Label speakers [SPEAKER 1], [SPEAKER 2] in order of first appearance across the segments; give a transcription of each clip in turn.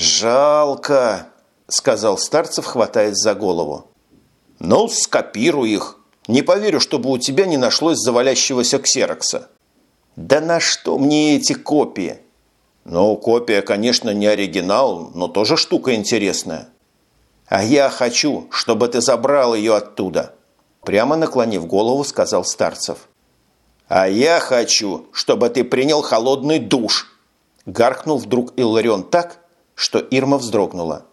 [SPEAKER 1] «Жалко», – сказал Старцев, хватаясь за голову. «Ну, скопируй их. Не поверю, чтобы у тебя не нашлось завалящегося ксерокса». «Да на что мне эти копии?» «Ну, копия, конечно, не оригинал, но тоже штука интересная». «А я хочу, чтобы ты забрал ее оттуда», – прямо наклонив голову, сказал Старцев. «А я хочу, чтобы ты принял холодный душ», – гаркнул вдруг Илларион так, что Ирма вздрогнула.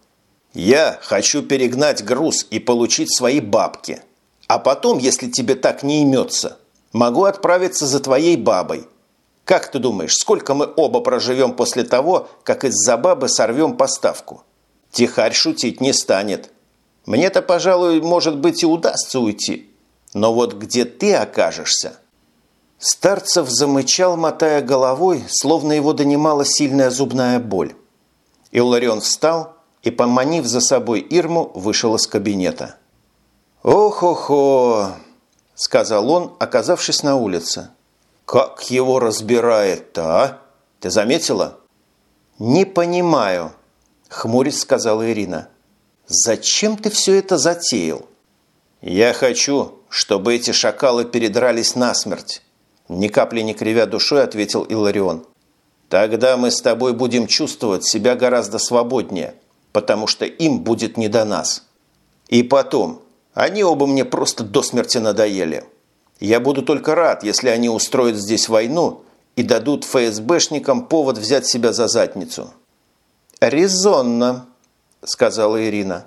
[SPEAKER 1] «Я хочу перегнать груз и получить свои бабки. А потом, если тебе так не имется, могу отправиться за твоей бабой. Как ты думаешь, сколько мы оба проживем после того, как из-за бабы сорвем поставку?» Тихарь шутить не станет. Мне-то, пожалуй, может быть и удастся уйти. Но вот где ты окажешься? Старцев замычал, мотая головой, словно его донимала сильная зубная боль. Илларион встал и, поманив за собой Ирму, вышел из кабинета. «Ох-охо!» – сказал он, оказавшись на улице. «Как его разбирает-то, а? Ты заметила?» «Не понимаю», – хмурясь сказала Ирина. «Зачем ты все это затеял?» «Я хочу, чтобы эти шакалы передрались насмерть», – ни капли не кривя душой ответил Иларион. «Тогда мы с тобой будем чувствовать себя гораздо свободнее, потому что им будет не до нас. И потом, они оба мне просто до смерти надоели. Я буду только рад, если они устроят здесь войну и дадут ФСБшникам повод взять себя за задницу». «Резонно», – сказала Ирина.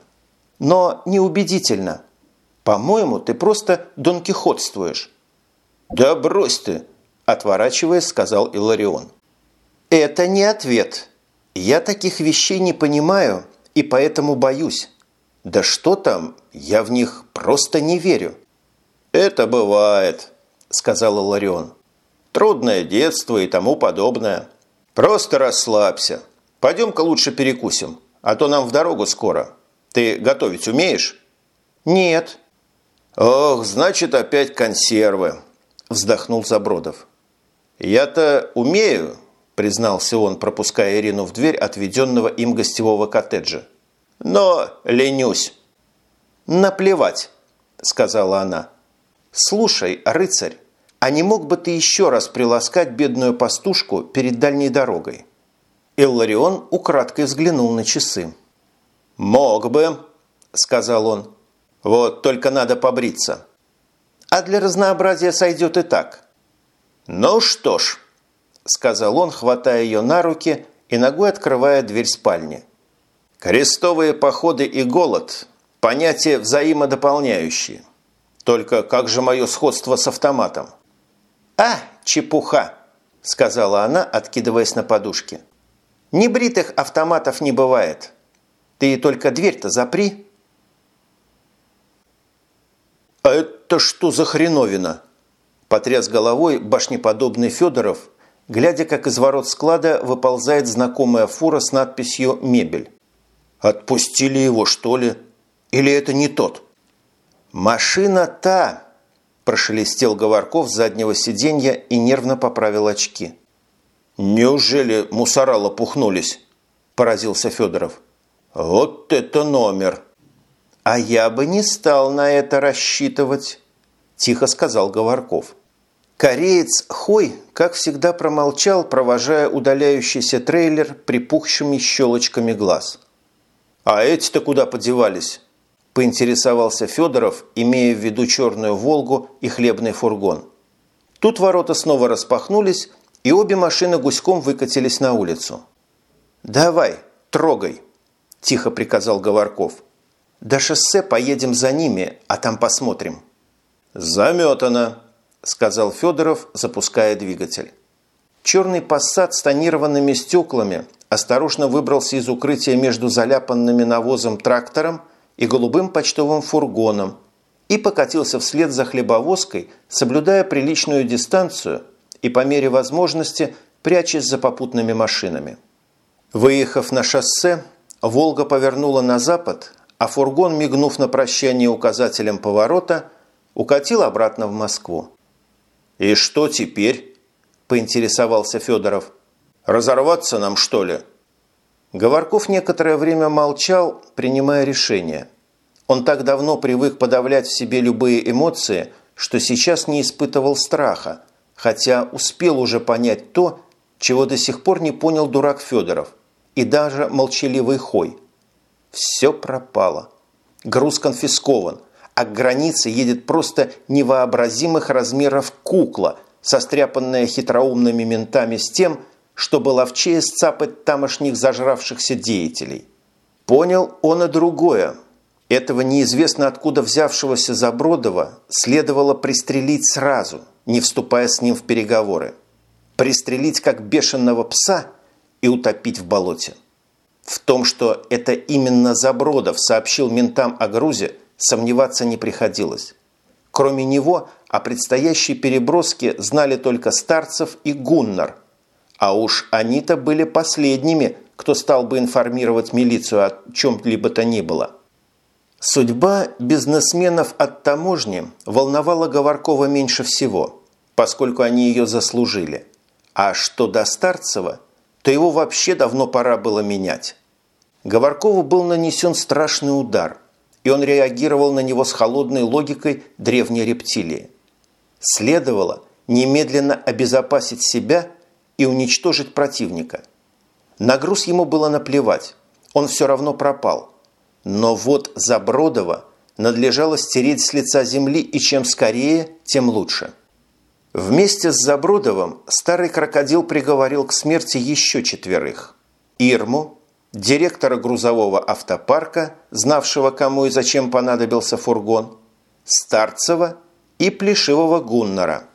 [SPEAKER 1] «Но неубедительно. По-моему, ты просто донкихотствуешь». «Да брось ты!» – отворачиваясь, сказал Иларион. «Это не ответ. Я таких вещей не понимаю и поэтому боюсь. Да что там, я в них просто не верю». «Это бывает», – сказал Иларион. «Трудное детство и тому подобное. Просто расслабься. Пойдем-ка лучше перекусим, а то нам в дорогу скоро. Ты готовить умеешь?» «Нет». «Ох, значит, опять консервы», – вздохнул Забродов. «Я-то умею», – признался он, пропуская Ирину в дверь отведенного им гостевого коттеджа. «Но ленюсь». «Наплевать», – сказала она. «Слушай, рыцарь, а не мог бы ты еще раз приласкать бедную пастушку перед дальней дорогой?» Илларион украдкой взглянул на часы. «Мог бы», – сказал он. «Вот только надо побриться». «А для разнообразия сойдет и так». «Ну что ж», – сказал он, хватая ее на руки и ногой открывая дверь спальни. «Крестовые походы и голод – понятия взаимодополняющие. Только как же мое сходство с автоматом?» «А, чепуха!» – сказала она, откидываясь на подушке. Небритых автоматов не бывает. Ты только дверь-то запри.
[SPEAKER 2] А это что за хреновина? Потряс головой башнеподобный Федоров, глядя, как из ворот склада выползает знакомая фура с надписью «Мебель». Отпустили его, что ли? Или это не тот?
[SPEAKER 1] «Машина та!» – прошелестел Говорков с заднего сиденья и нервно поправил очки.
[SPEAKER 2] «Неужели мусора лопухнулись?» – поразился Федоров. «Вот это номер!»
[SPEAKER 1] «А я бы не стал на это рассчитывать», – тихо сказал Говорков. Кореец Хой, как всегда, промолчал, провожая удаляющийся трейлер припухшими щелочками глаз.
[SPEAKER 2] «А эти-то куда подевались?» – поинтересовался Федоров, имея в виду черную «Волгу» и хлебный фургон. Тут ворота снова распахнулись, и обе машины гуськом выкатились на улицу.
[SPEAKER 1] «Давай, трогай», – тихо приказал Говорков. «До шоссе поедем за ними, а там посмотрим».
[SPEAKER 2] «Заметано», – сказал Федоров, запуская двигатель.
[SPEAKER 1] Черный посад с тонированными стеклами осторожно выбрался из укрытия между заляпанными навозом трактором и голубым почтовым фургоном и покатился вслед за хлебовозкой, соблюдая приличную дистанцию – и по мере возможности прячась за попутными машинами. Выехав на шоссе, «Волга» повернула на запад, а фургон, мигнув на прощание указателем поворота, укатил обратно в Москву.
[SPEAKER 2] «И что теперь?» – поинтересовался Федоров. «Разорваться нам, что ли?»
[SPEAKER 1] Говорков некоторое время молчал, принимая решение. Он так давно привык подавлять в себе любые эмоции, что сейчас не испытывал страха, хотя успел уже понять то, чего до сих пор не понял дурак Федоров и даже молчаливый Хой. Все пропало. Груз конфискован, а к границе едет просто невообразимых размеров кукла, состряпанная хитроумными ментами с тем, чтобы ловчее сцапать тамошних зажравшихся деятелей. Понял он и другое. Этого неизвестно откуда взявшегося Забродова следовало пристрелить сразу, не вступая с ним в переговоры. Пристрелить как бешеного пса и утопить в болоте. В том, что это именно Забродов сообщил ментам о грузе, сомневаться не приходилось. Кроме него о предстоящей переброске знали только Старцев и Гуннар, а уж они-то были последними, кто стал бы информировать милицию о чем-либо то ни было. Судьба бизнесменов от таможни волновала Говоркова меньше всего, поскольку они ее заслужили. А что до Старцева, то его вообще давно пора было менять. Говоркову был нанесен страшный удар, и он реагировал на него с холодной логикой древней рептилии. Следовало немедленно обезопасить себя – и уничтожить противника. На груз ему было наплевать, он все равно пропал. Но вот Забродова надлежало стереть с лица земли, и чем скорее, тем лучше. Вместе с Забродовым старый крокодил приговорил к смерти еще четверых. Ирму, директора грузового автопарка, знавшего, кому и зачем понадобился фургон, Старцева и Плешивого Гуннера –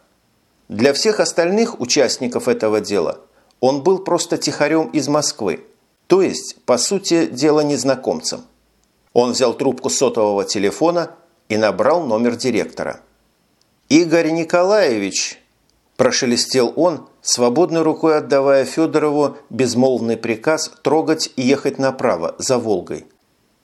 [SPEAKER 1] для всех остальных участников этого дела он был просто тихарем из Москвы, то есть, по сути, дело незнакомцем. Он взял трубку сотового телефона и набрал номер директора. «Игорь Николаевич!» – прошелестел он, свободной рукой отдавая Федорову безмолвный приказ трогать и ехать направо, за Волгой.